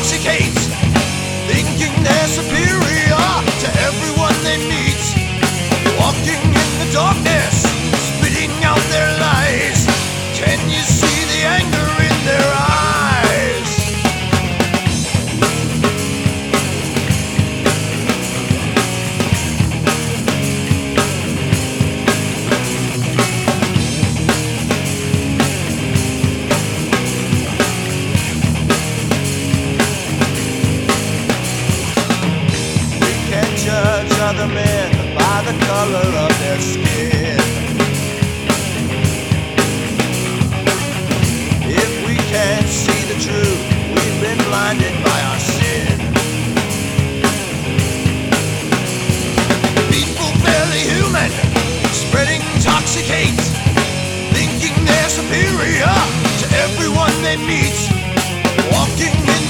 intoxicate, thinking they're superior to everyone they meet. Walking in the darkness. other men by the color of their skin. If we can't see the truth, we've been blinded by our sin. People barely human, spreading toxic hate, thinking they're superior to everyone they meet, walking in